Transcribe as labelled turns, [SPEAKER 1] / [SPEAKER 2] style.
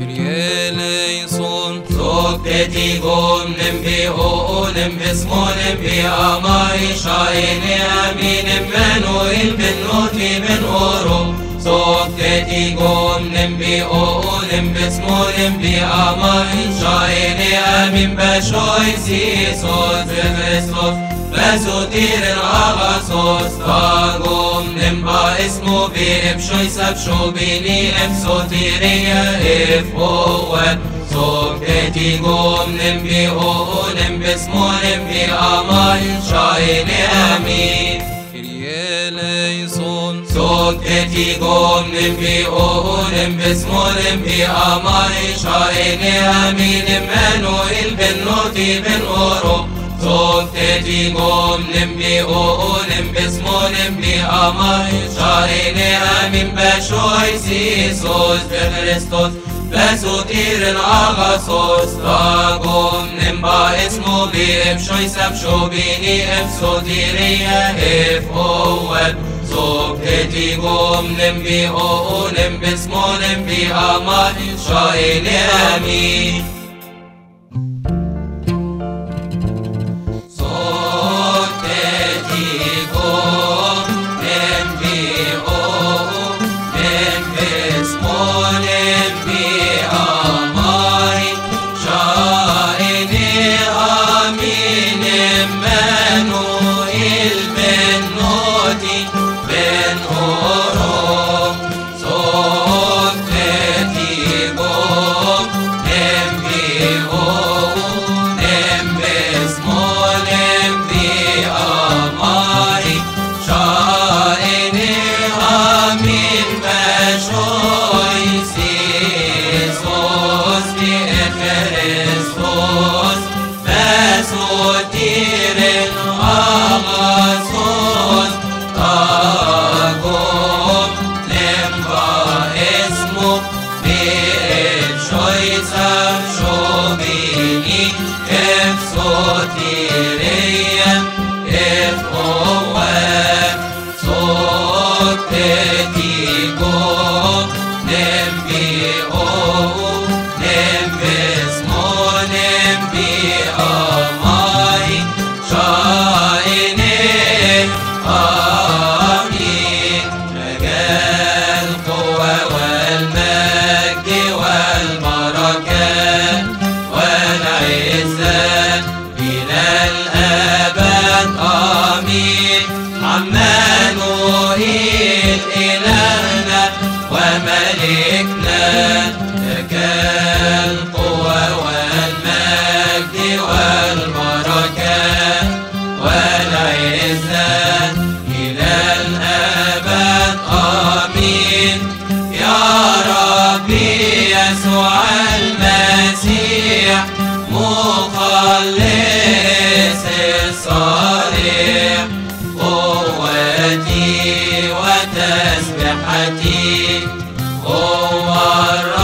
[SPEAKER 1] كرياليسون سوكتي قوم نمبي أولم بسمون بي أماي شايني أمين منو البنوتي من أورو سوكتي قوم نمبي أولم بسمون بي أماي شايني أمين بشوي بخريستوس بسوتير الأغاسوس تاقوم نمبا اسمو بي ابشوي سبشو بيني افسوتيريا اف هو سوكتي قوم نمبي أو نمبي اسمو نمبي أمان شايني امين. سوكتي قوم نمبي أو نمبي اسمو نمبي أمان شايني امين. منو البنوتي بن اورو صوتتي قوم نمبي أو نمبي اسمو نمبي اماي شايني امين بشوي سيسوس بخريستوس بسوتير الاغاسوس تاقوم نمبا اسمو بي ابشوي سبشو بيني افسوتيريا اف اوت صوتتي قوم نمبي أو نمبي اسمو نمبي اماي شايني امين وملكنا لك القوة والمجد والبركة والعزة إلى الأبد. آمين. يا ربي يسوع المسيح مخلص رحمتي هو الرحمة